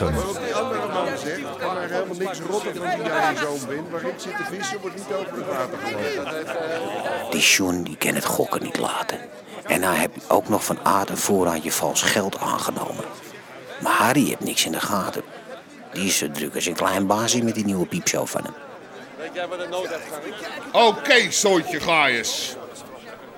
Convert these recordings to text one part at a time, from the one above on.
9. Wat die andere man zegt, kan er helemaal niks rotten van die jij zoon bent. Waar ik zit te vissen, wordt niet over het water gegooid. Die John die kan het gokken niet laten. En hij heeft ook nog van Aad een voorraadje vals geld aangenomen. Maar Harry heeft niks in de gaten. Die is zo druk als een klein baasje met die nieuwe piepshow van hem. Oké, zooitje gaaiers.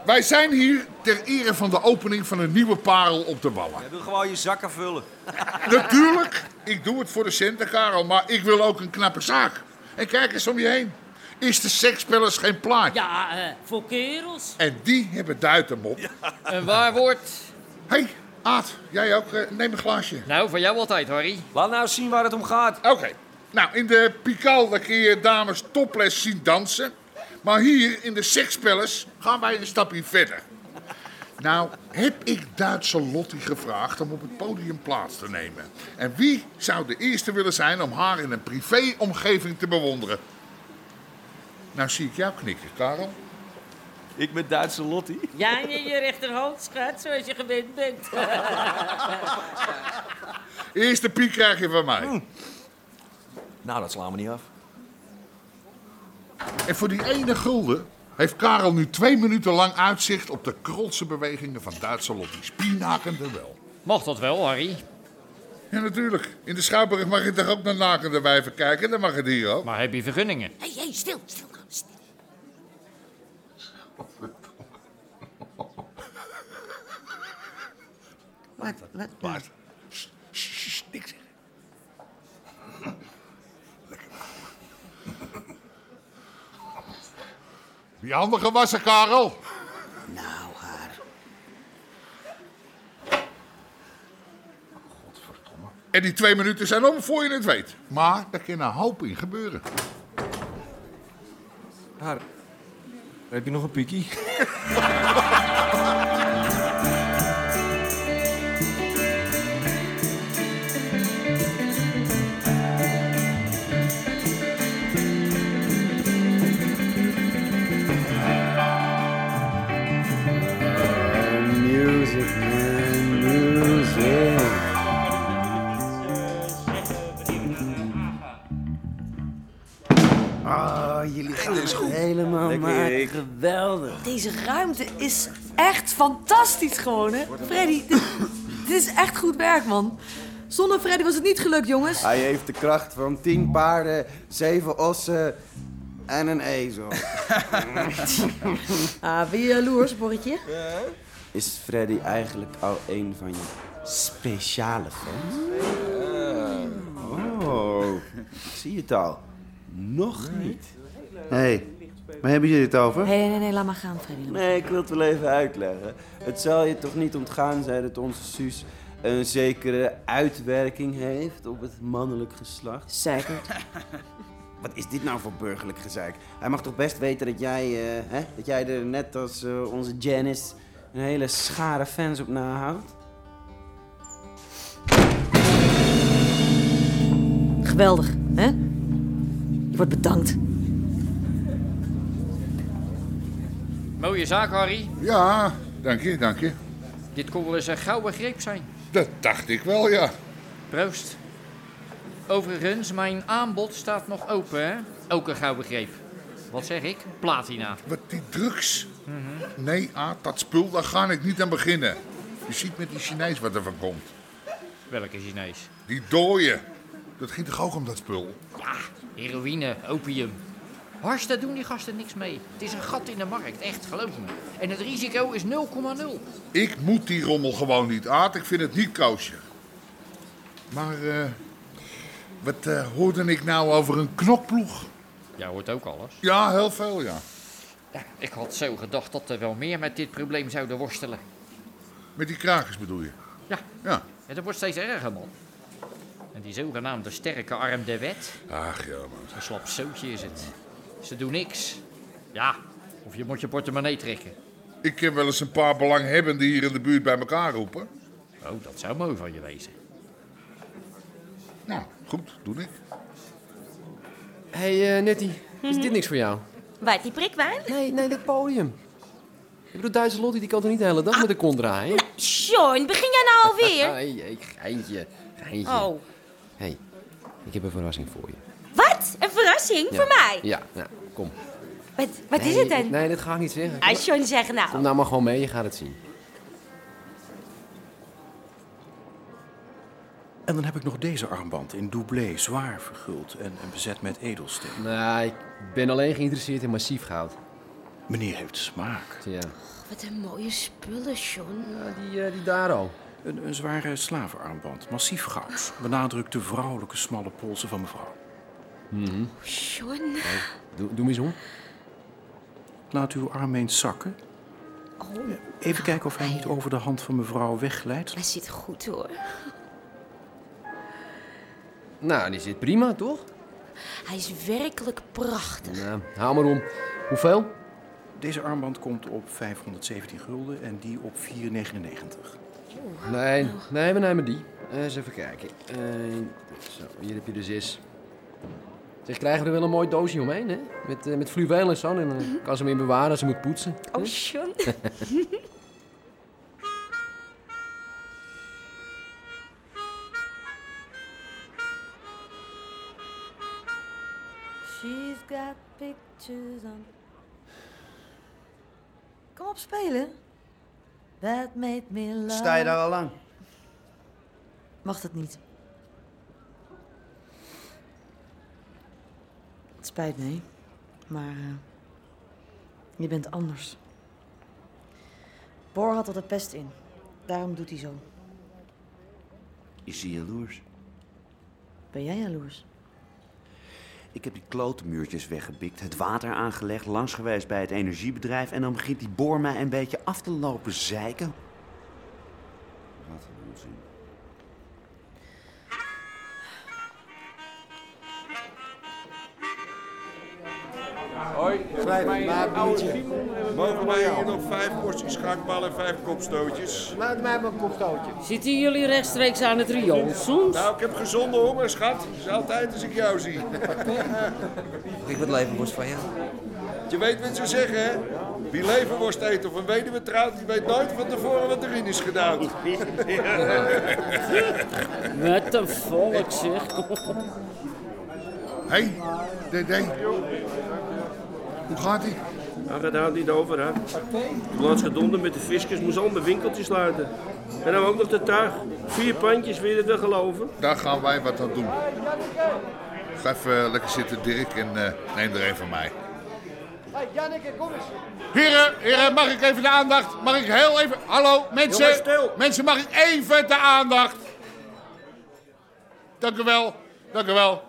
Wij zijn hier ter ere van de opening van een nieuwe parel op de Wallen. Je wil gewoon je zakken vullen. Natuurlijk, ik doe het voor de centen, Karel, maar ik wil ook een knappe zaak. En kijk eens om je heen. Is de sekspellers geen plaatje? Ja, eh, voor kerels. En die hebben duitenmop. Een waar woord. Hé, hey, Aad, jij ook? eh, neem een glaasje. Nou, van jou altijd, Harry. Laat nou zien waar het om gaat. Oké. Nou, in de Pikal daar kun je dames topless zien dansen. Maar hier in de sekspellers gaan wij een stapje verder. Nou, heb ik Duitse Lottie gevraagd om op het podium plaats te nemen. En wie zou de eerste willen zijn om haar in een privéomgeving te bewonderen? Nou zie ik jou knikken, Karel. Ik met Duitse Lottie. Ja, in je rechterhand, schat, zoals je gewend bent. Eerste piek krijg je van mij. Nou, dat slaan we niet af. En voor die ene gulden heeft Karel nu twee minuten lang uitzicht op de krolse bewegingen van Duitse Lottie. Spiernakende wel. Mag dat wel, Harry? Ja, natuurlijk. In de Schouwburg mag je toch ook naar nakende wijven kijken? Dan mag het hier ook. Maar heb je vergunningen? Hé, hey, stil, stil nou. stil. Wat, wat, Maar, sst, sst, sst, niks zeggen. Lekker. Wie handen gewassen, Karel? Nou, haar. En die twee minuten zijn om voor je het weet. Maar er kan een hoop in gebeuren. Haar. Heb je nog een pikkie? Deze ruimte is echt fantastisch gewoon, hè? Freddy, dit, dit is echt goed werk, man. Zonder Freddy was het niet gelukt, jongens. Hij heeft de kracht van tien paarden, zeven ossen en een ezel. Ah, ben je jaloers, Borretje? Is Freddy eigenlijk al een van je speciale fans? Oh, ik zie het al. Nog niet. Hé, hey, waar hebben jullie het over? Nee, nee, nee, laat maar gaan, Freddy. Nee, ik wil het wel even uitleggen. Het zal je toch niet ontgaan zijn dat onze Suus een zekere uitwerking heeft op het mannelijk geslacht? Zeker. Wat is dit nou voor burgerlijk gezeik? Hij mag toch best weten dat jij, eh, hè, dat jij er net als eh, onze Janice een hele schare fans op nahoudt? Geweldig, hè? Je wordt bedankt. Mooie zaak, Harry. Ja, dank je, dank je. Dit kon wel eens een gouden greep zijn. Dat dacht ik wel, ja. Proost. Overigens, mijn aanbod staat nog open, hè? Ook een gouden greep. Wat zeg ik? Platina. Wat die drugs? Nee, Aad, dat spul, daar ga ik niet aan beginnen. Je ziet met die Chinees wat er van komt. Welke Chinees? Die dooien. Dat ging toch ook om dat spul? Ja, heroïne, opium. Hars, daar doen die gasten niks mee. Het is een gat in de markt, echt, geloof me. En het risico is 0,0. Ik moet die rommel gewoon niet, Aad. Ik vind het niet koosje. Maar, eh, wat eh, hoorde ik nou over een knokploeg? Jij hoort ook alles. Ja, heel veel, ja. Ja, ik had zo gedacht dat er wel meer met dit probleem zouden worstelen. Met die krakers bedoel je? Ja, Ja. en dat wordt steeds erger, man. En die zogenaamde sterke arm der wet, Ach ja, man. een slap zootje is het. Ze doen niks. Ja, of je moet je portemonnee trekken. Ik ken wel eens een paar belanghebbenden hier in de buurt bij elkaar roepen. Oh, dat zou mooi van je wezen. Nou, goed, doe ik. Hé, hey, Nettie, is dit niks voor jou? Waar, die prikwijn? Nee, nee, dit podium. Ik bedoel, Duitse Lottie die kan toch niet de hele dag met de kont draaien? John, begin jij nou alweer? Nee, ik geintje. Geintje. Oh. hey, ik heb een verrassing voor je. Verrassing Ja. voor mij? Ja, nou, kom. Wat, wat is het dan? Nee, dat ga ik niet zeggen. Ah, John, zeg nou. Kom nou maar gewoon mee, je gaat het zien. En dan heb ik nog deze armband in doublé, zwaar verguld en, en bezet met edelsteen. Nee, ik ben alleen geïnteresseerd in massief goud. Meneer heeft smaak. Ja, Wat een mooie spullen, John. die, eh, die daar al. Een, een zware slavenarmband, massief goud. Benadrukt de vrouwelijke smalle polsen van mevrouw. Mhm. John. Doe, doe me eens om. Laat uw arm eens zakken. Oh, Even kijken of hij niet over de hand van mevrouw wegglijdt. hij zit goed hoor. Nou, die zit prima, toch? Hij is werkelijk prachtig. Nou, haal maar om. Hoeveel? Deze armband komt op 517 gulden en die op 499. Nee, nee, we nemen die. Eh, eens even kijken. Eh, zo, hier heb je de zes. Zeg, krijgen we er wel een mooi doosje omheen, hè? Met, eh, met fluweel en zo. En dan kan ze hem in bewaren als ze moet poetsen. Oh, John. She's got pictures on. Kom op, spelen. That made me love. Sta je daar al lang? Mag het niet. Spijt me, maar eh, je bent anders. Boor had er de pest in. Daarom doet hij zo. Is hij jaloers? Ben jij jaloers? Ik heb die klotenmuurtjes weggebikt, het water aangelegd, langs geweest bij het energiebedrijf... en dan begint die boor mij een beetje af te lopen zeiken. Wat een onzin. Hoi, Mogen wij hier nog vijf porties schakballen en vijf kopstootjes? Laat mij maar een kopstootje. Zitten jullie rechtstreeks aan het riool soms? Nou, ik heb gezonde honger, schat. Dat is altijd als ik jou zie. Ik wat leverworst van je. Je weet wat ze zeggen, hè? Wie leverworst eet of een weduwe trouwt, die weet nooit van tevoren wat erin is gedaan. Wat een volk zeg. Hé, hey, DD. Hoe gaat ie? Hij gaat daar niet over, hè. Laatst gedonder met de fiscus, moest al mijn winkeltje sluiten. En dan ook nog de tuig. Vier pandjes, wil je het wel geloven? Daar gaan wij wat aan doen. Ga even lekker zitten, Dirk, en eh, neem er een van mij. Hey, Janneke, kom eens. Heren, heren, mag ik even de aandacht? Mag ik heel even... Hallo, mensen. Stil. Mensen, mag ik even de aandacht? Dank u wel, dank u wel.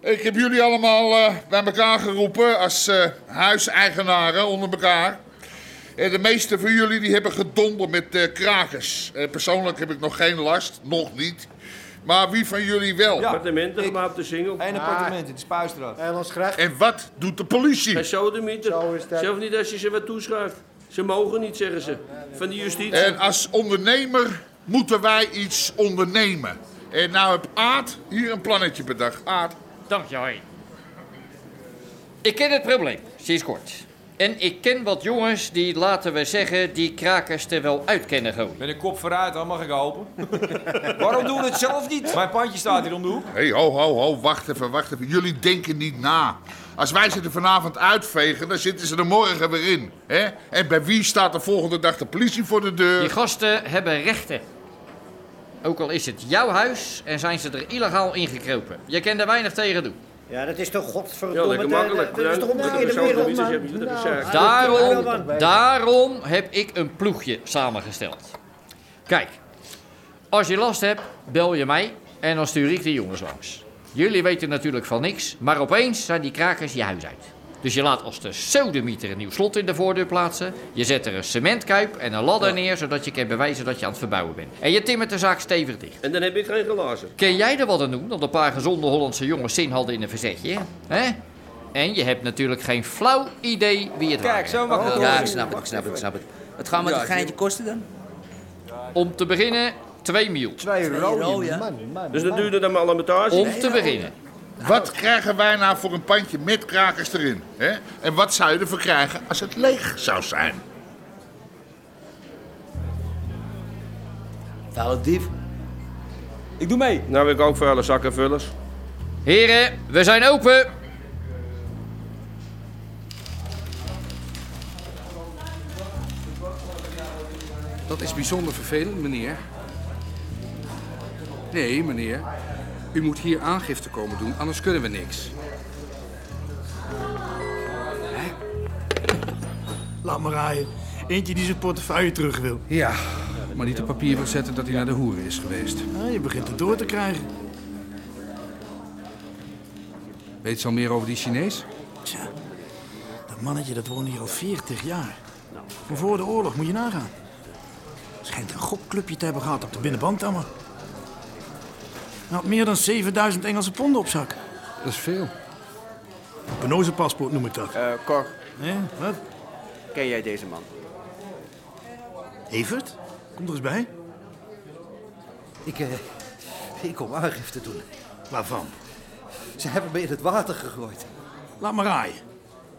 Ik heb jullie allemaal eh, bij elkaar geroepen als eh, huiseigenaren onder elkaar. En de meeste van jullie die hebben gedonder met eh, krakers. Eh, persoonlijk heb ik nog geen last, nog niet. Maar wie van jullie wel? Appartementen, maar op de single. Eén appartement in de Spuistraat. En ons graag. En wat doet de politie? Zo de meter. Zo is dat. Zelf niet als je ze wat toeschuift. Ze mogen niet, zeggen ze. Van de justitie. En als ondernemer moeten wij iets ondernemen. En nou heb Aad hier een plannetje bedacht. Aad. Dank je, hoi. Ik ken het probleem, sinds kort. En ik ken wat jongens die, laten we zeggen, die krakers er wel uit kennen gooien. Met een kop vooruit, dan mag ik hopen. Waarom doen we het zelf niet? Mijn pandje staat hier om de hoek. Hé, hey, ho, ho, ho, wacht even, wacht even. Jullie denken niet na. Als wij ze er vanavond uitvegen, dan zitten ze er morgen weer in. Hè? En bij wie staat de volgende dag de politie voor de deur? Die gasten hebben rechten. Ook al is het jouw huis en zijn ze er illegaal ingekropen. Je kan er weinig tegen doen. Ja, dat is toch Ja, godverdomme... lekker makkelijk. Dat is toch omgekeerde wereld, man? gezegd. Daarom, daarom heb ik een ploegje samengesteld. Kijk, als je last hebt, bel je mij en dan stuur ik de jongens langs. Jullie weten natuurlijk van niks, maar opeens zijn die krakers je huis uit. Dus je laat als de sodemieter een nieuw slot in de voordeur plaatsen. Je zet er een cementkuip en een ladder neer, zodat je kan bewijzen dat je aan het verbouwen bent. En je timmert de zaak stevig dicht. En dan heb ik geen glazen. Ken jij er wat aan doen dat een paar gezonde Hollandse jongens zin hadden in een verzetje? hè? En je hebt natuurlijk geen flauw idee wie het Kijk, waren. zo mag het Oh, wel. ja, ik snap het, ik snap het, ik snap het. Wat gaan we met een geintje kosten dan? Om te beginnen, 2 mil. Twee rode, man, man. Dus dan duurde dat maar alimentatie. Om te beginnen. Wat krijgen wij nou voor een pandje met krakers erin? Hè? En wat zou je ervoor krijgen als het leeg zou zijn? Vuile dief. Ik doe mee. Nou, ik ook vuile zakkenvullers. Heren, we zijn open. Dat is bijzonder vervelend, meneer. Nee, meneer. U moet hier aangifte komen doen, anders kunnen we niks. Laat maar rijden. Eentje die zijn portefeuille terug wil. Ja, maar niet op papier wil zetten dat hij naar de hoeren is geweest. Ja, je begint het door te krijgen. Weet ze al meer over die Chinees? Tja, dat mannetje dat woont hier al 40 jaar. Van voor de oorlog moet je nagaan. Schijnt een gokclubje te hebben gehad op de binnenband allemaal. Hij had meer dan 7000 Engelse ponden op zak. Dat is veel. Een penose-paspoort noem ik dat. Eh, Cor, Ja, wat? ken jij deze man? Evert? Kom er eens bij. Ik, eh, ik kom aangifte doen. Waarvan? Ze hebben me in het water gegooid. Laat maar rijden.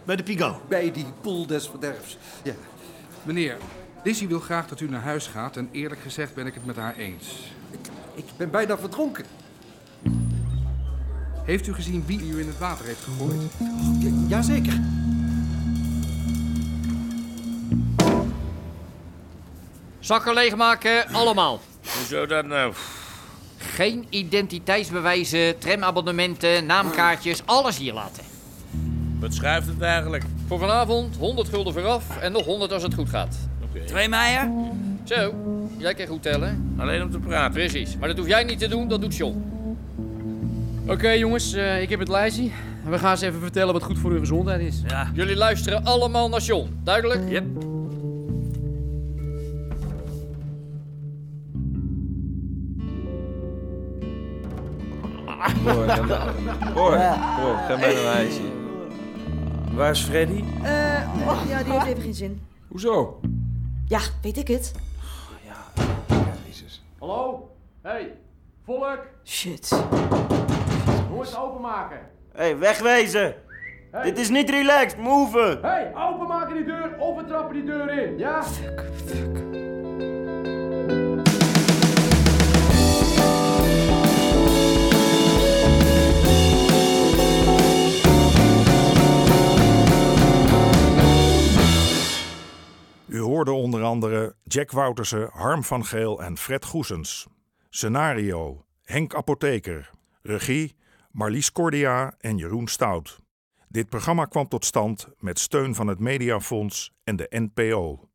Bij de Pigalle. Bij die poel des verderfs. Ja. Meneer, Lizzie wil graag dat u naar huis gaat en eerlijk gezegd ben ik het met haar eens. Ik ben bijna verdronken. Heeft u gezien wie u in het water heeft gegooid? Ja, jazeker. Zakken leegmaken, allemaal. Hoezo dat nou? Geen identiteitsbewijzen, tramabonnementen, naamkaartjes, alles hier laten. Wat schuift het eigenlijk? Voor vanavond 100 gulden vooraf en nog 100 als het goed gaat. Twee meijer? Zo, jij kan goed tellen. Alleen om te praten. Precies, maar dat hoef jij niet te doen, dat doet John. Oké jongens, eh, ik heb het lijstje. We gaan eens even vertellen wat goed voor uw gezondheid is. Ja. Jullie luisteren allemaal naar John, duidelijk? Yep. Hoor, ga maar- hoor, hoor, ga maar naar huis. Waar is Freddy? Eh, ja, die heeft even geen zin. Hoezo? Ja, weet ik het. Hallo? Hey, volk, Shit. hoe het openmaken? Hé, hey, wegwezen! Dit is niet relaxed, move! Hey, openmaken die deur of we trappen die deur in, ja? U Jack Woutersen, Harm van Geel en Fred Goesens. Scenario: Henk Apotheker. Regie: Marlies Cordia en Jeroen Stout. Dit programma kwam tot stand met steun van het Mediafonds en de NPO.